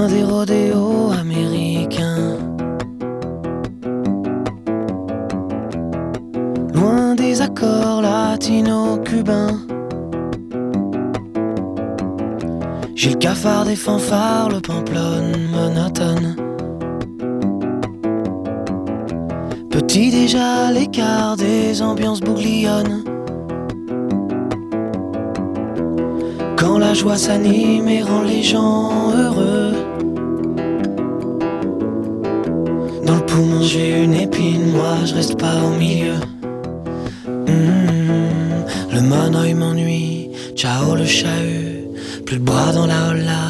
loin des rodéos américains. Loin des accords latino-cubains. J'ai le cafard des fanfares, le pamplonne monotone. Petit déjà l'écart des ambiances bouglionnent. Quand la joie s'anime et rend les gens heureux. Poumon j'ai une épine, moi je reste pas au milieu. Hmm, le monoï m'ennuie, ciao le chahut, plus de bras dans la holla.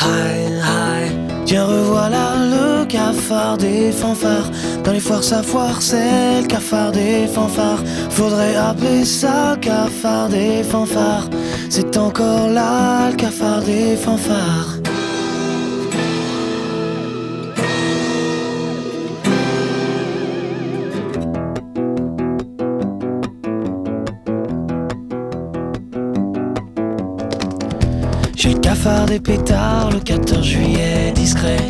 Hi, hi, tiens revoilà le cafard des fanfares. Dans les foires, sa foire, c'est le cafard des fanfares. Faudrait appeler ça cafard des fanfares. C'est encore là le cafard des fanfares. Des pétards le 14 juillet discret.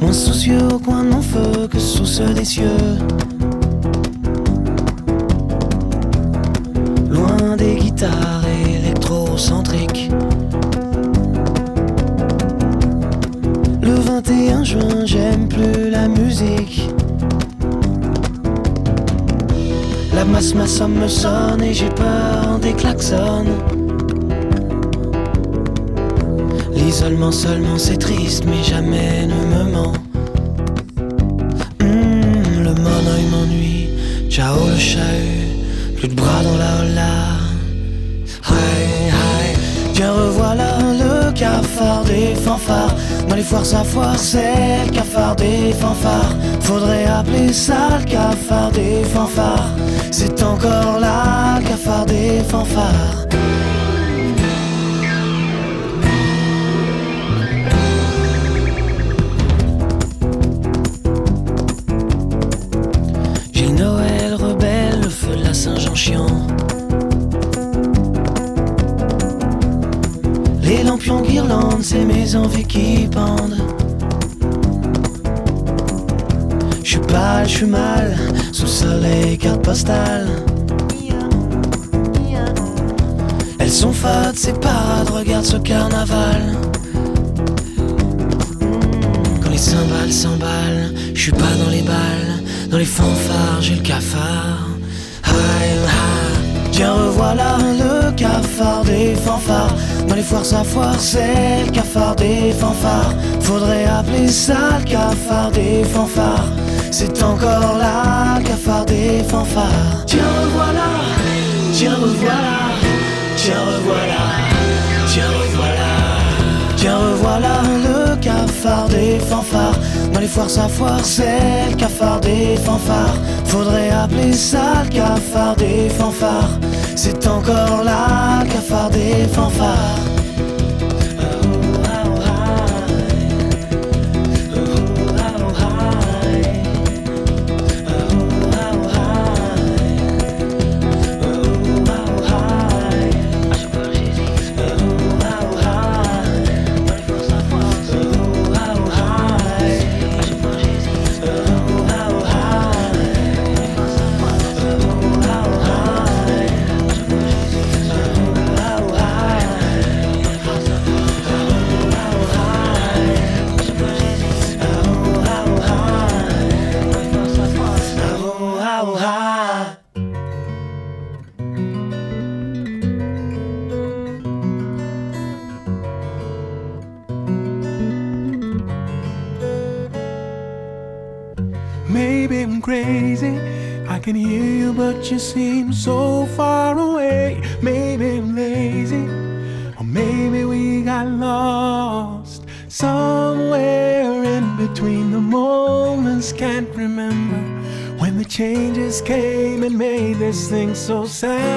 Moins soucieux au coin de mon feu que sous ceux des cieux. Loin des guitares électrocentriques. Le 21 juin, j'aime plus la musique. La masse, ma somme me sonne et j'ai peur des klaxons. L'isolement seulement c'est triste, mais jamais ne me ment. Hmm, le monoï m'ennuie, ciao le chahut, plus de bras dans la holla. Hi, hi, tiens revoilà le cafard des fanfares. Dans les foires, sa foire, c'est le cafard des fanfares. Faudrait appeler ça le cafard des fanfares. C'est encore là le cafard des fanfares. Qui pendent. Je suis pâle, je suis mal, sous soleil, carte postale. Elles sont fades, ces parades, regarde ce carnaval. Quand les cymbales s'emballent, je suis pas dans les balles, dans les fanfares, j'ai le cafard. Hi, tiens revoilà le cafard des fanfares. Dans les foires, sa foire, c'est le cafard des fanfares. Faudrait appeler ça le cafard des fanfares. C'est encore là le cafard des fanfares. Tiens revoilà, tiens revoilà, tiens revoilà, tiens revoilà. Tiens revoilà le cafard des fanfares Dans les foires sa foire c'est le cafard des fanfares Faudrait appeler ça le cafard des fanfares C'est encore là le cafard des fanfares you, but you seem so far away. Maybe I'm lazy, or maybe we got lost somewhere in between the moments. Can't remember when the changes came and made this thing so sad.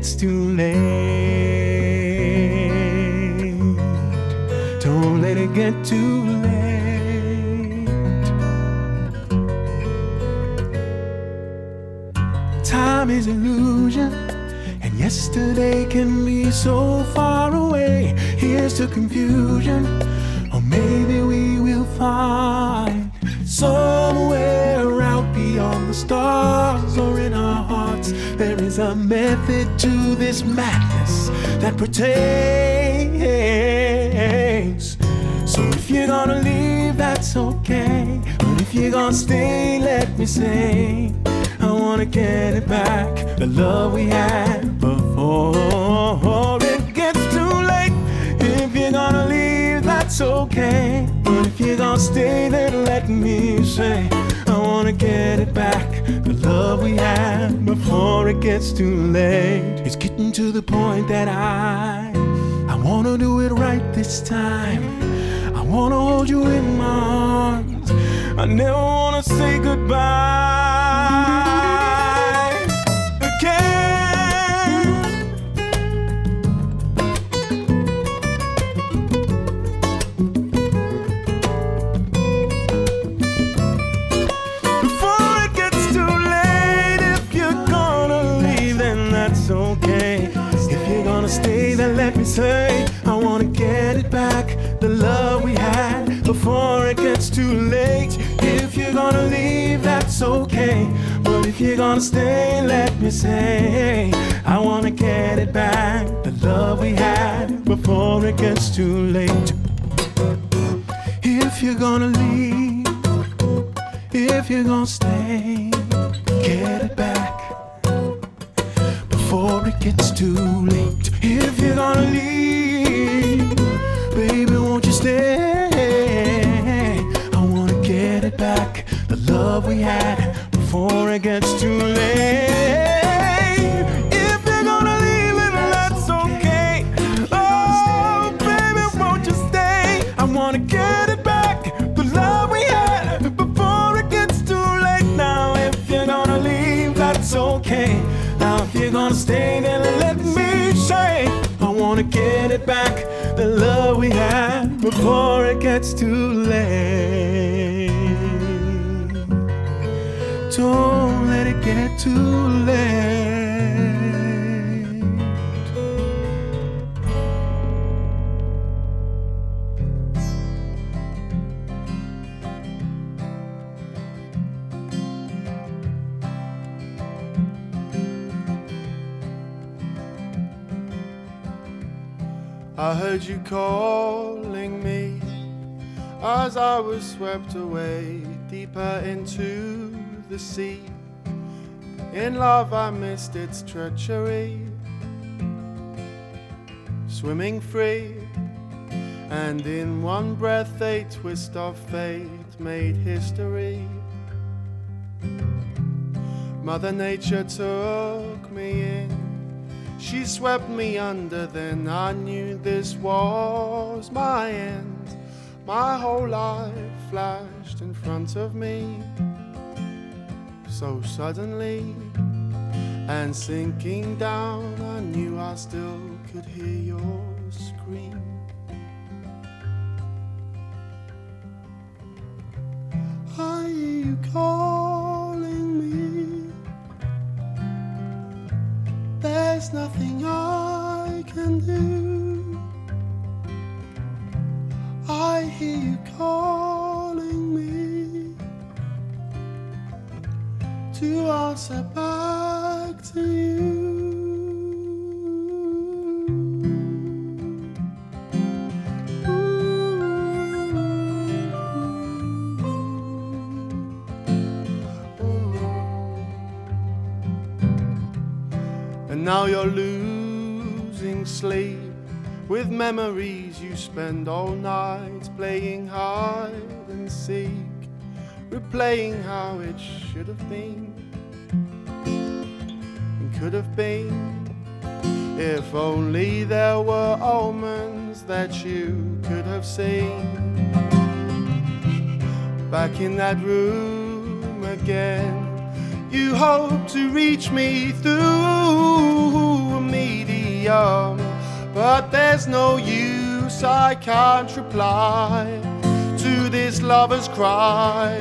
Before it gets too late. Don't let it get too late. Time is illusion, and yesterday can be so far away. Here's to confusion, or maybe we will find somewhere out beyond the stars or in our. There is a method to this madness that pertains. So if you're gonna leave, that's okay. But if you're gonna stay, let me say, I wanna get it back. The love we had before it gets too late. If you're gonna leave, that's okay. But if you're gonna stay, then let me say, I wanna get it back. The love we had before it gets too late. It's getting to the point that I, I wanna do it right this time. I wanna hold you in my arms. I never wanna say goodbye say, I wanna get it back, the love we had before it gets too late. If you're gonna leave, that's okay. But if you're gonna stay, let me say, I wanna get it back, the love we had before it gets too late. If you're gonna leave, if you're gonna stay, get it back before it gets too late. If you're gonna leave, baby, won't you stay? I wanna get it back, the love we had before it gets too late. If you're gonna leave, then that's okay. Oh, baby, won't you stay? I wanna get it back, the love we had before it gets too late. Now, if you're gonna leave, that's okay. Now, if you're gonna stay, then let me say, I wanna get it back, the love we had before it gets too late. Don't let it get too late. Heard you calling me as I was swept away deeper into the sea. In love, I missed its treachery, swimming free, and in one breath, a twist of fate made history. Mother Nature took me in. She swept me under, then I knew this was my end. My whole life flashed in front of me so suddenly, and sinking down, I knew I still could hear your scream. I hear you calling There's nothing I can do. I hear you memories you spend all night playing hide and seek, replaying how it should have been and could have been. If only there were omens that you could have seen. Back in that room again, you hope to reach me through a medium, but there's no use, I can't reply to this lover's cry.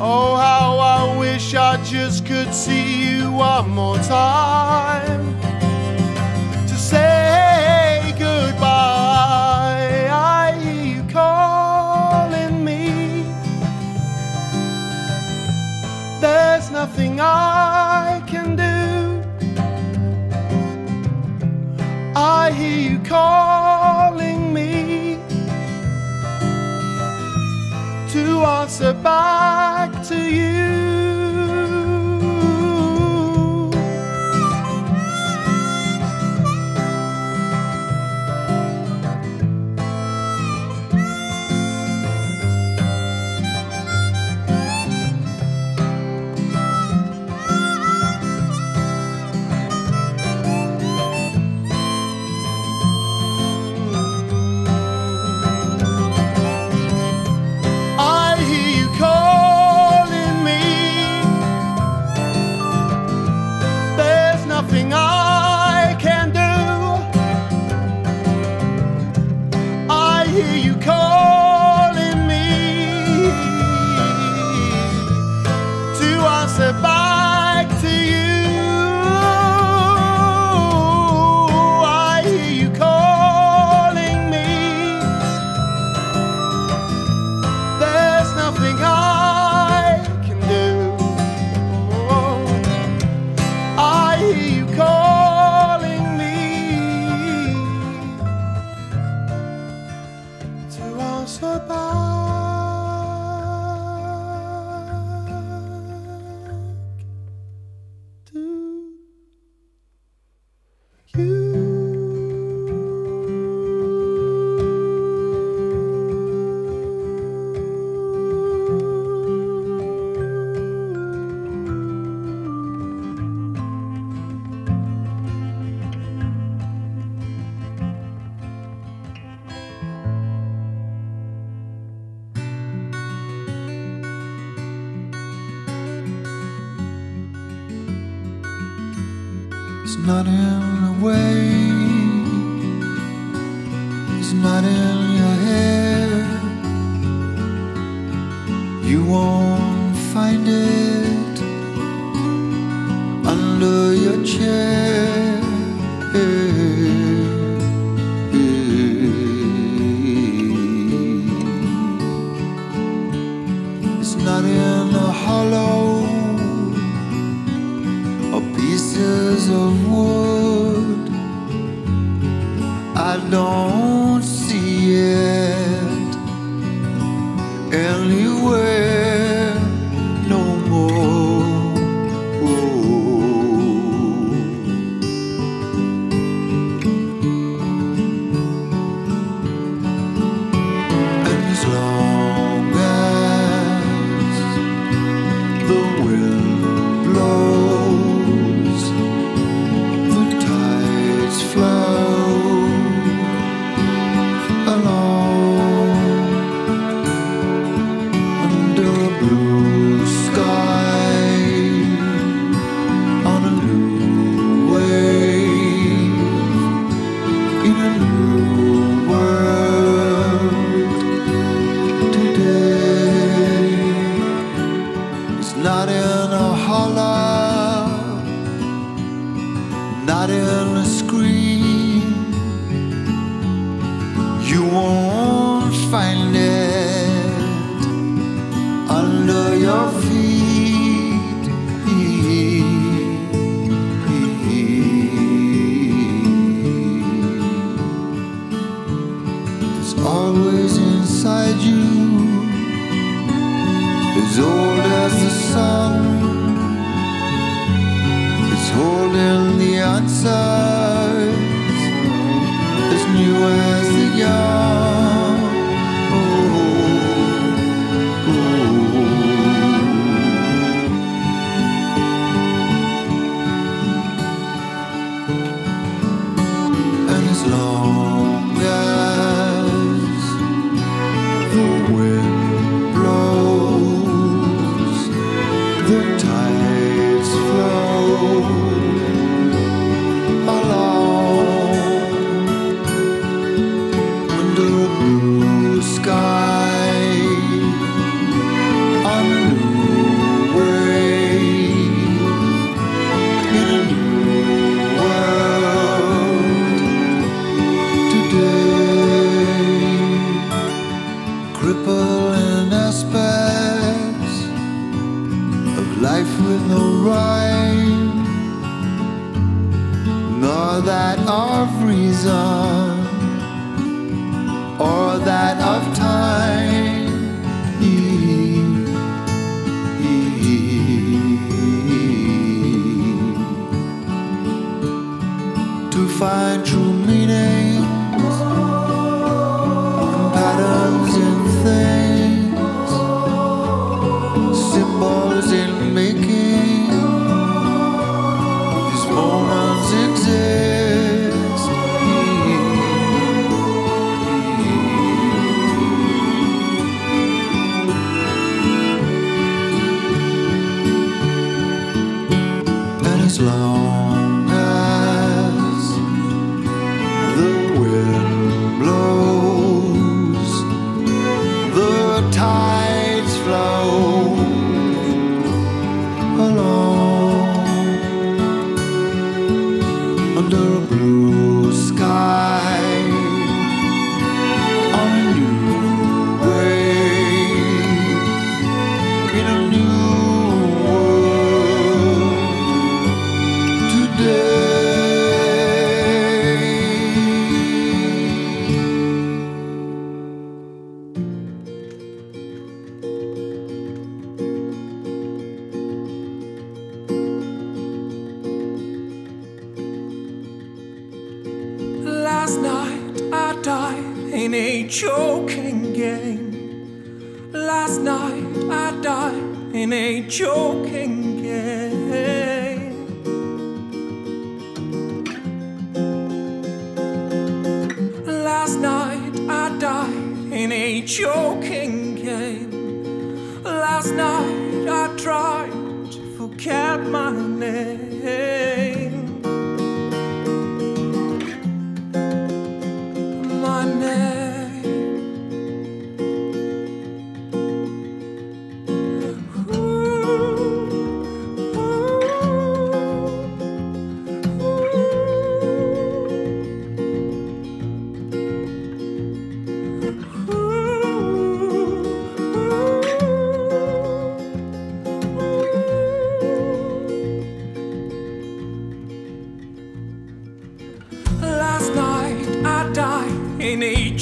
Oh, how I wish I just could see you one more time to say goodbye. I hear you calling me. There's nothing I hear you calling me to answer back It's not in the way. It's not in your head. You won't find it under your chair. I inside you as old as the sun. It's holding the answers as new as the young.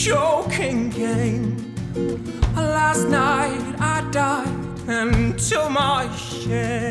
joking game. Last night I died, and to my shame.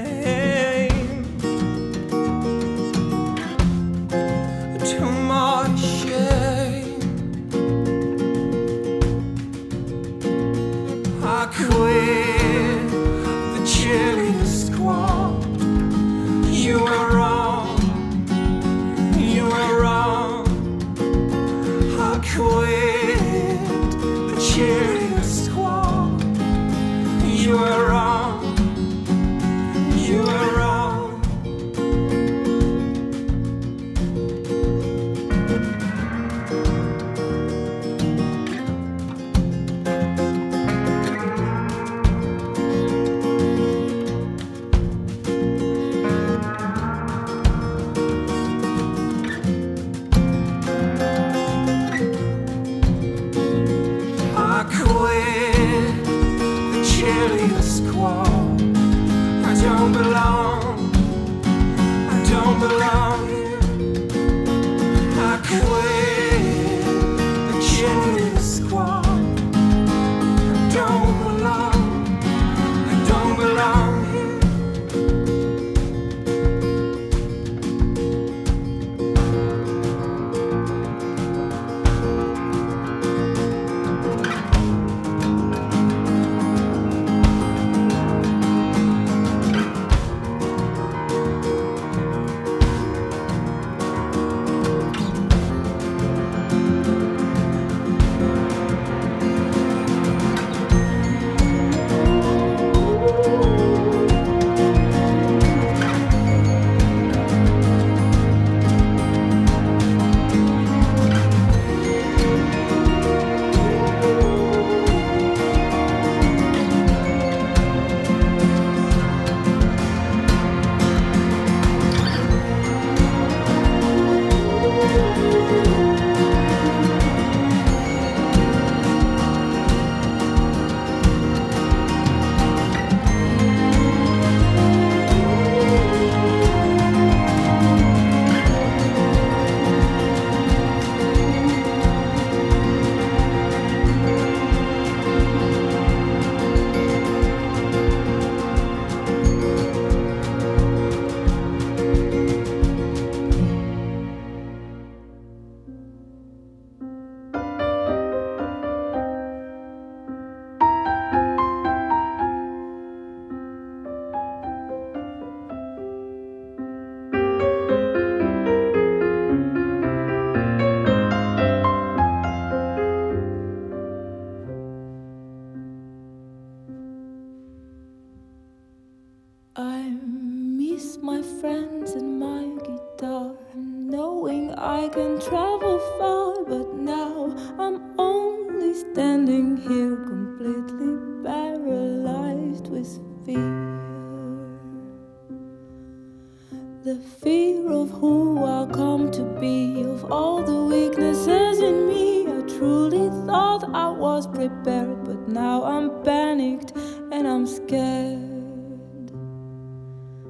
Truly thought I was prepared, but now I'm panicked and I'm scared.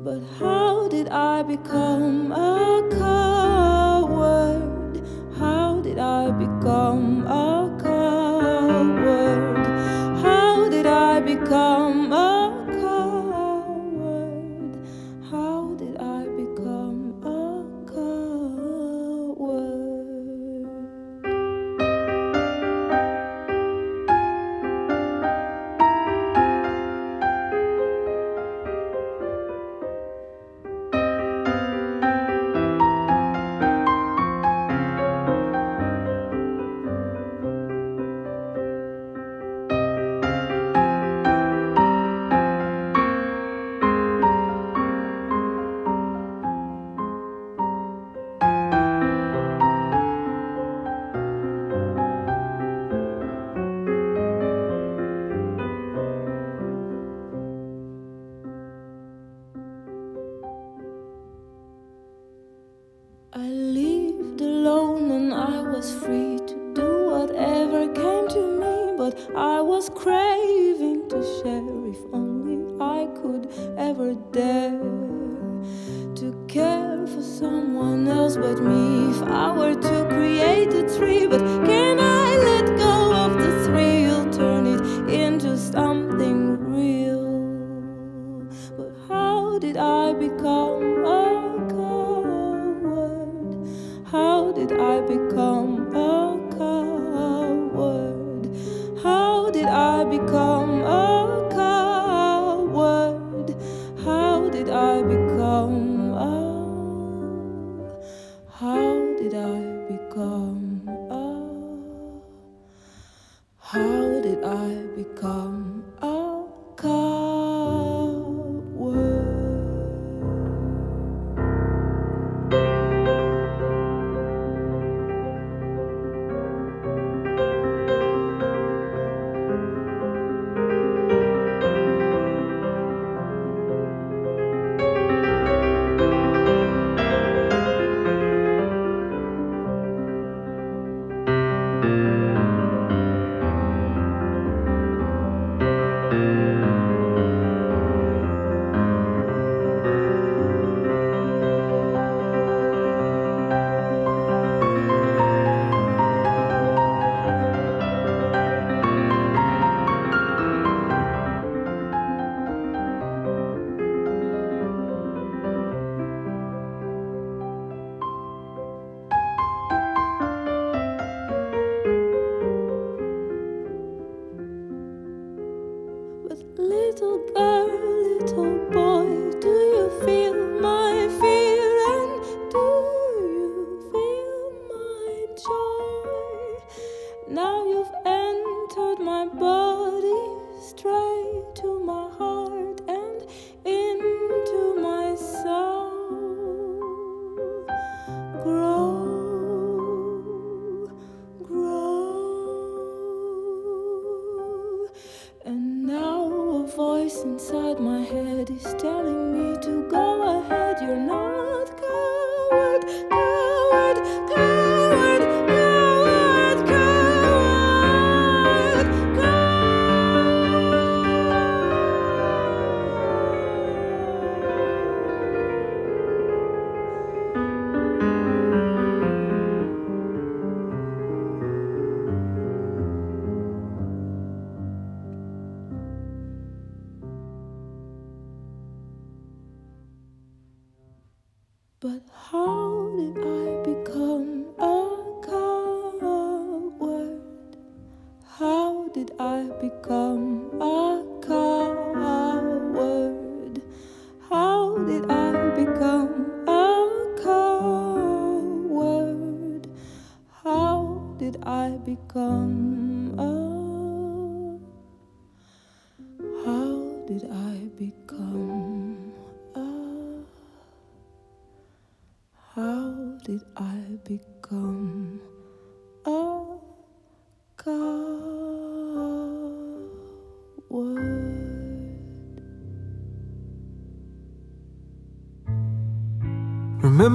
But how did I become a coward? How did I become a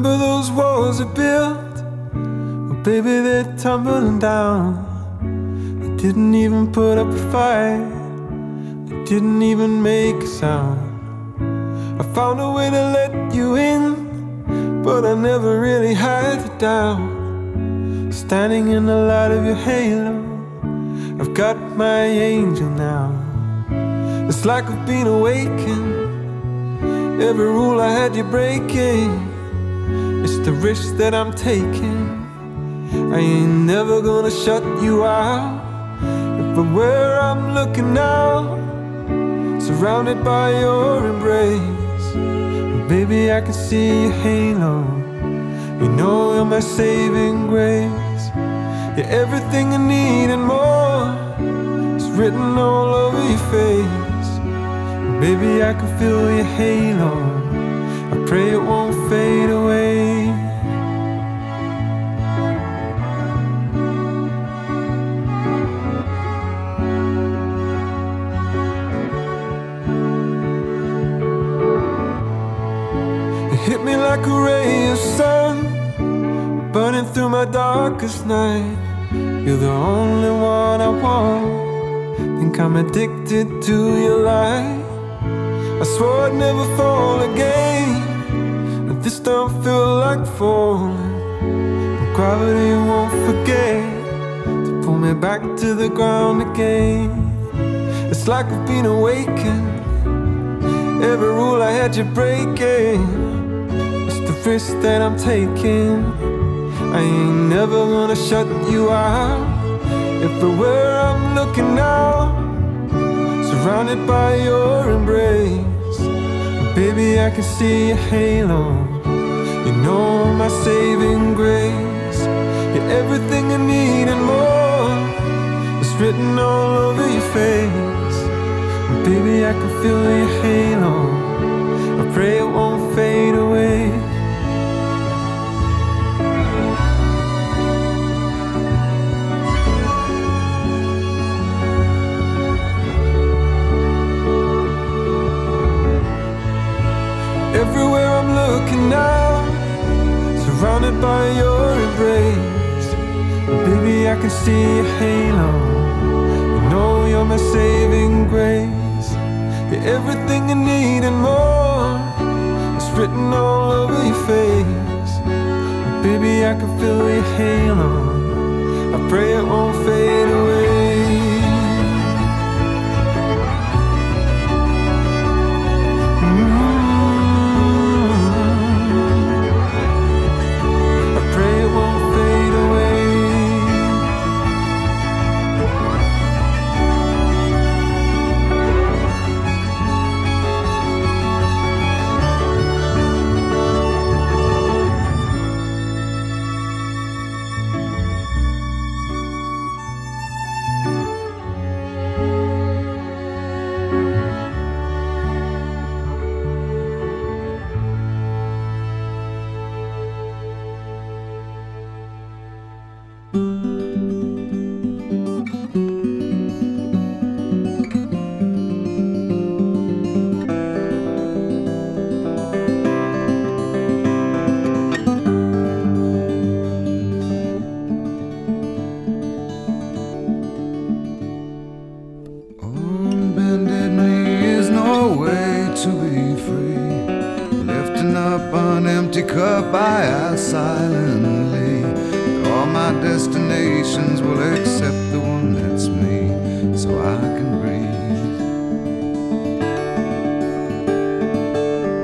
Remember those walls I built? Well, baby, they're tumbling down. I didn't even put up a fight. I didn't even make a sound. I found a way to let you in, but I never really had the doubt. Standing in the light of your halo, I've got my angel now. It's like I've been awakened. Every rule I had you breaking. The risk that I'm taking. I ain't never gonna shut you out. If from where I'm looking now, surrounded by your embrace, baby, I can see your halo. You know you're my saving grace. You're everything I need and more. It's written all over your face. Baby, I can feel your halo. I pray it won't fade away. Like a ray of sun, burning through my darkest night. You're the only one I want. Think I'm addicted to your light. I swore I'd never fall again, but this don't feel like falling. But gravity won't forget to pull me back to the ground again. It's like I've been awakened. Every rule I had you breaking risk that I'm taking. I ain't never gonna shut you out. Everywhere I'm looking now, surrounded by your embrace. Baby, I can see your halo. You know my saving grace. You're everything I need and more. It's written all over your face. Baby, I can feel your halo. I pray it won't fade away. I'm now, surrounded by your embrace. Baby, I can see your halo. You know you're my saving grace. You're everything I need and more. It's written all over your face. Baby, I can feel your halo. I pray it won't fade away.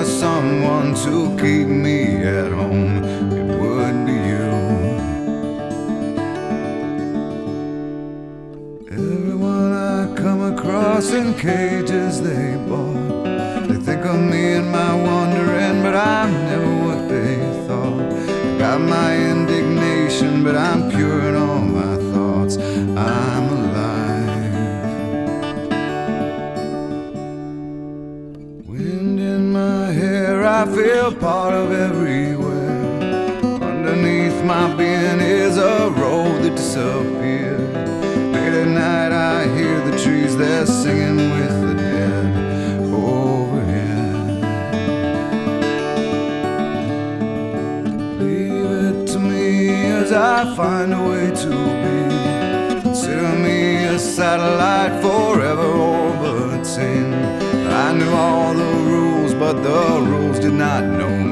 for someone to keep me at home, it would be you. Everyone I come across in cages they bought, they think of me and my wandering, but I'm never. Feel part of everywhere. Underneath my being is a road that disappears. Late at night, I hear the trees, they're singing with the dead overhead. Leave it to me as I find a way to be. Consider me a satellite forever orbiting. But the rules did not know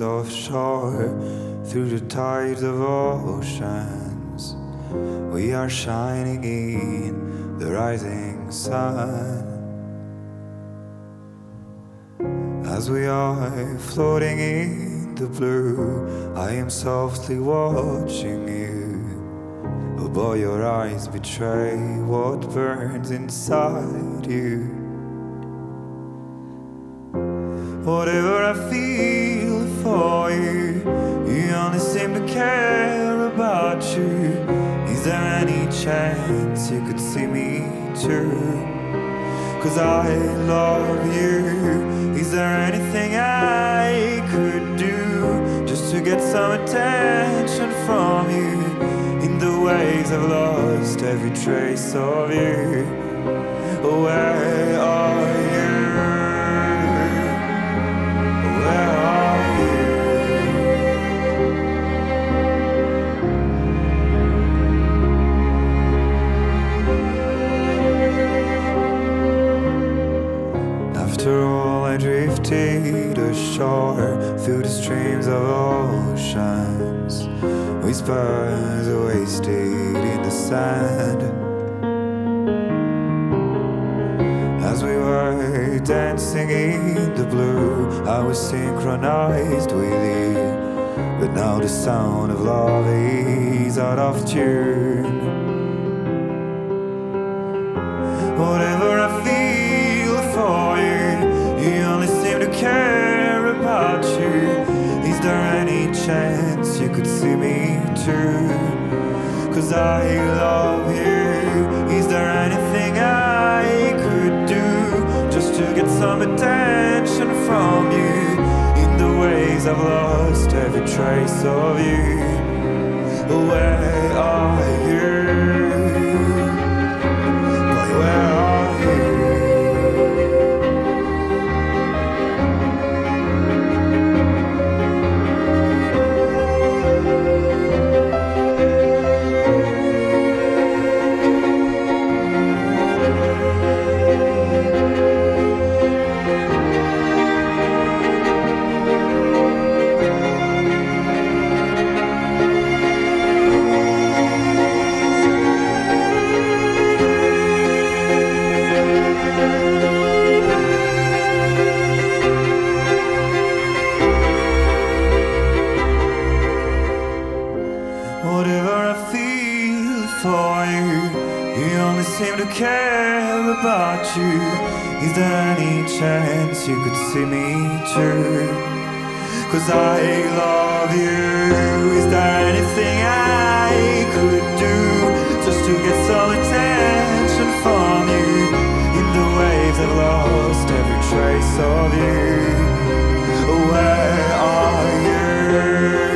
shivers offshore through the tides of oceans. We are shining in the rising sun. As we are floating in the blue, I am softly watching you. Oh boy, your eyes betray what burns inside you. Whatever I feel chance you could see me too? Cause I love you. Is there anything I could do just to get some attention from you? In the ways I've lost every trace of you. Where are you? The sound of love is out of tune. Whatever I feel for you, you only seem to care about you. Is there any chance you could see me too? Cause I love you. Is there anything I could do just to get some attention I've lost every trace of you. Where are you? For you, you only seem to care about you. Is there any chance you could see me too? Cause I love you. Is there anything I could do just to get some attention from you. In the waves, I've lost every trace of you. Where are you?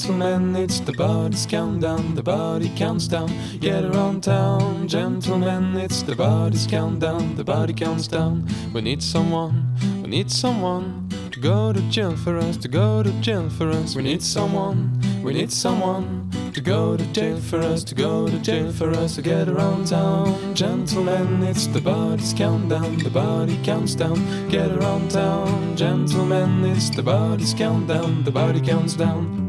Gentlemen, it's the body's countdown, the body counts down. Get around town, gentlemen, it's the body's countdown, the body counts down. We need someone, we need someone to go to jail for us, to go to jail for us. We need someone, we need someone to go to jail for us, to go to jail for us. to get around town, gentlemen, it's the body's countdown, the body counts down. Get around town, gentlemen, it's the body's countdown, the body counts down.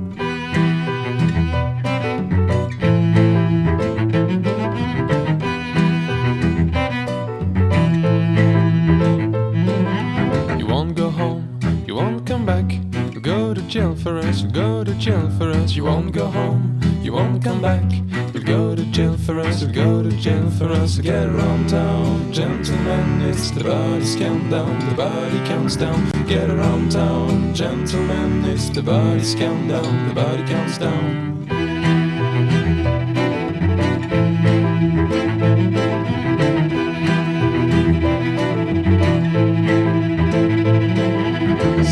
You go to jail for us. You won't go home, you won't come back. You'll go to jail for us, you'll go to jail for us. Get around town, gentlemen, it's the body's countdown, the body counts down. get around town. Gentlemen, it's the body's countdown, the body counts down.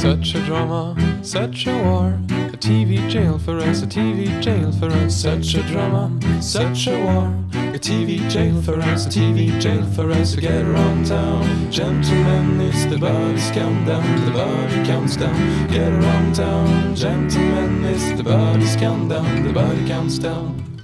Such a drama, such a war. A TV jail for us, a TV jail for us. Such a drama, such a war. A TV jail for us, a TV jail for us. To get around town, gentlemen, it's the body's countdown. The body counts down. Get around town, gentlemen, it's the body's countdown. The body counts down.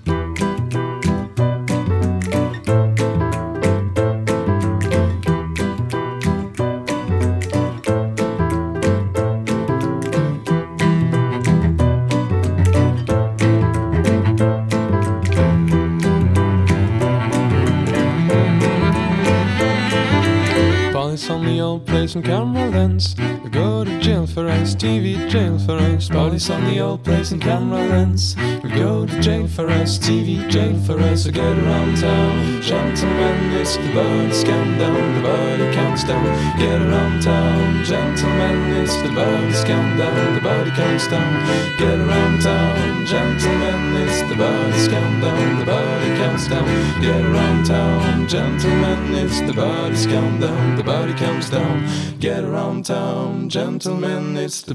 TV jail for us. Police on the old place and camera lens. We go to jail for us, TV jail for us. We get around town, gentlemen, it's the body's countdown. The body counts down. Get around town, gentlemen, it's the body's countdown. The body counts down. Get around town, gentlemen, it's the body's countdown. The body counts down. Get around town, gentlemen, it's the body's countdown. The body counts down. Get around town, gentlemen, it's the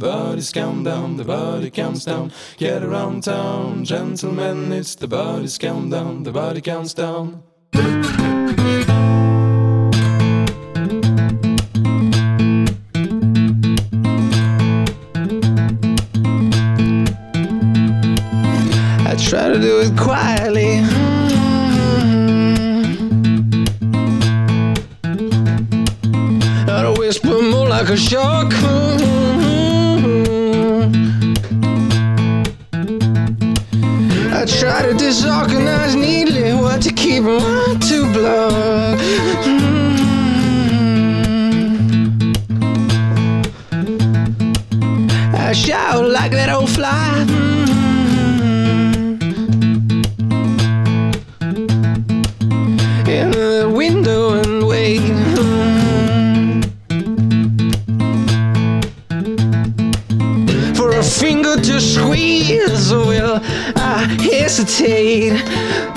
body's countdown. The body counts down. Get around town, gentlemen, it's the body's countdown. The body counts down. I try to do it quietly. A whisper, more like a shock. I try to disorganize neatly what to keep and what to block. Mm. I shout like that old fly. Mm. in the window and wait. Mm. For a finger to squeeze, oh will I hesitate?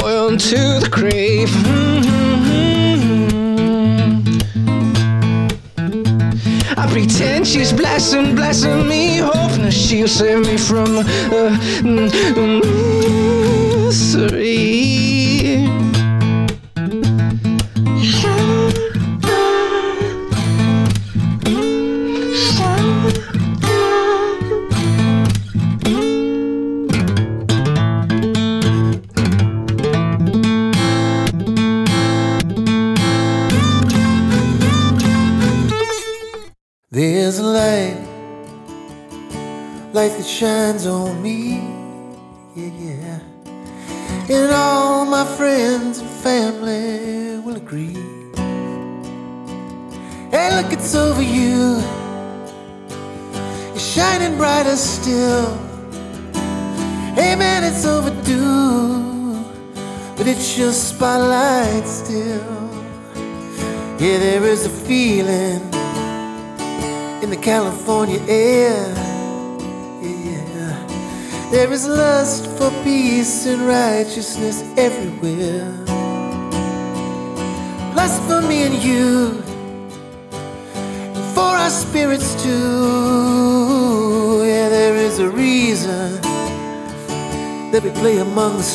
Boy unto the grave. Mm-hmm. I pretend she's blessing, blessing me, hoping that she'll save me from uh, mm, mm, misery.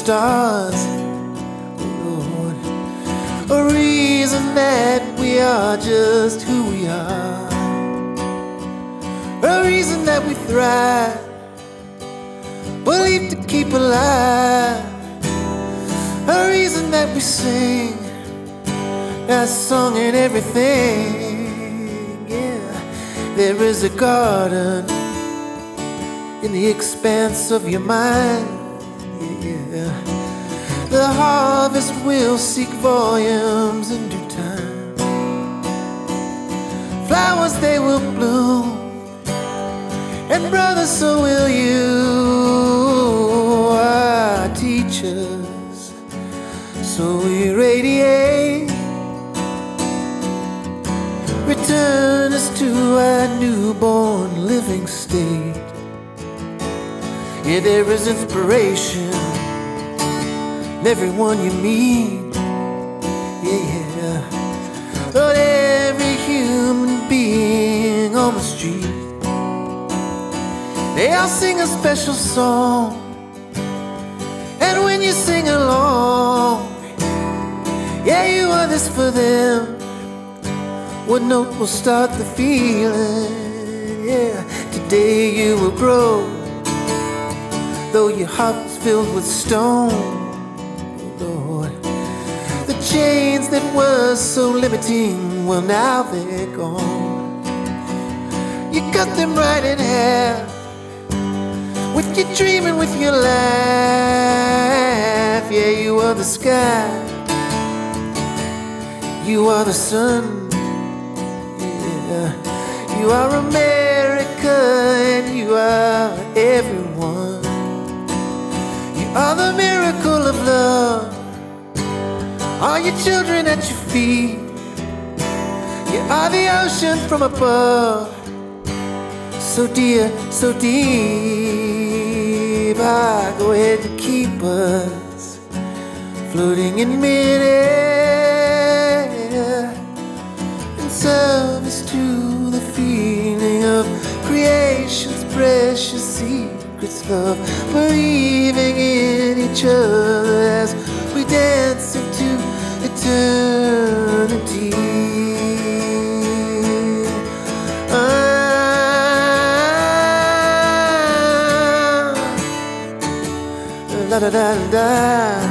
Stars. Lord, a reason that we are just who we are. A reason that we thrive, believe to keep alive. A reason that we sing that song and everything. Yeah, there is a garden in the expanse of your mind. Yeah, the harvest will seek volumes in due time. Flowers they will bloom and brother, so will you, our teachers. So we radiate, return us to our newborn living state. Yeah, there is inspiration in everyone you meet. Yeah, Lord, every human being on the street. They all sing a special song. And when you sing along, yeah, you are this for them. What note will start the feeling? Yeah, today you will grow. Though your heart is filled with stone, chains that were so limiting, well, now they're gone. You cut them right in half with your dreaming, with your laugh. Yeah, you are the sky, you are the sun. Yeah, you are America, and you are everyone. You are the miracle of love. Are your children at your feet? You are the ocean from above so dear, so deep. Ah, go ahead and keep us floating in midair in service to the feeling of creation's precious secrets, love, believing in each other as we dance eternity. Ah. la da da da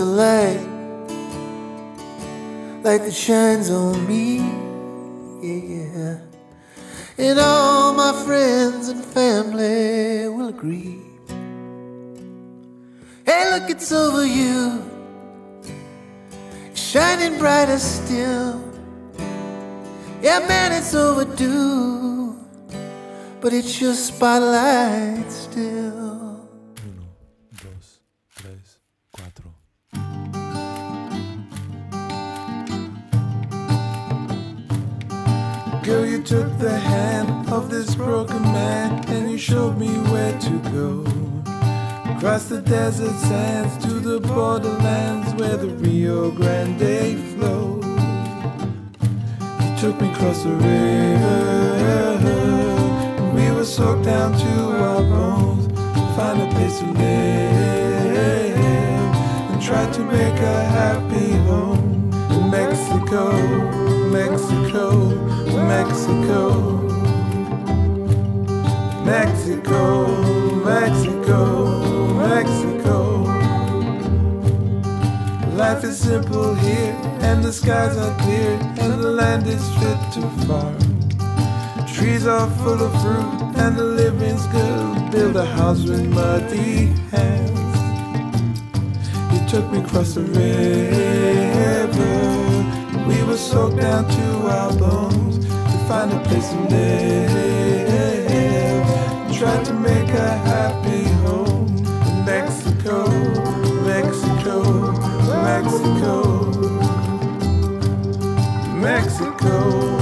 A light, light that shines on me yeah. And all my friends and family will agree. Hey, look, it's over you, shining brighter still. Yeah, man, it's overdue, but it's your spotlight still. Girl, you took the hand of this broken man and you showed me where to go. Across the desert sands to the borderlands where the Rio Grande flows. You took me across the river. and We were soaked down to our bones. Find a place to live and try to make a happy home. In Mexico, Mexico, Mexico, Mexico, Mexico, Mexico. Life is simple here, and the skies are clear, and the land is fit to farm. Trees are full of fruit, and the living's good. Build a house with muddy hands. You took me across the river. We were soaked down to our bones find a place to live. I'm to make a happy home in Mexico, Mexico, Mexico, Mexico. Mexico.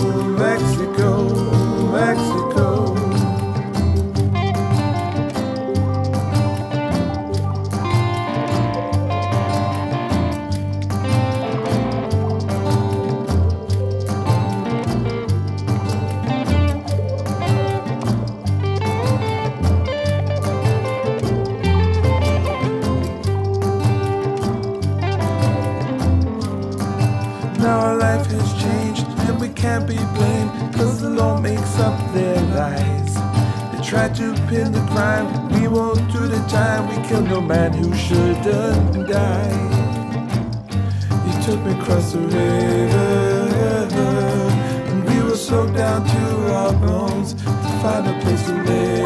tried to pin the crime. We won't do the time. We killed no man who shouldn't die. He took me across the river, and we were soaked down to our bones to find a place to live.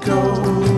go.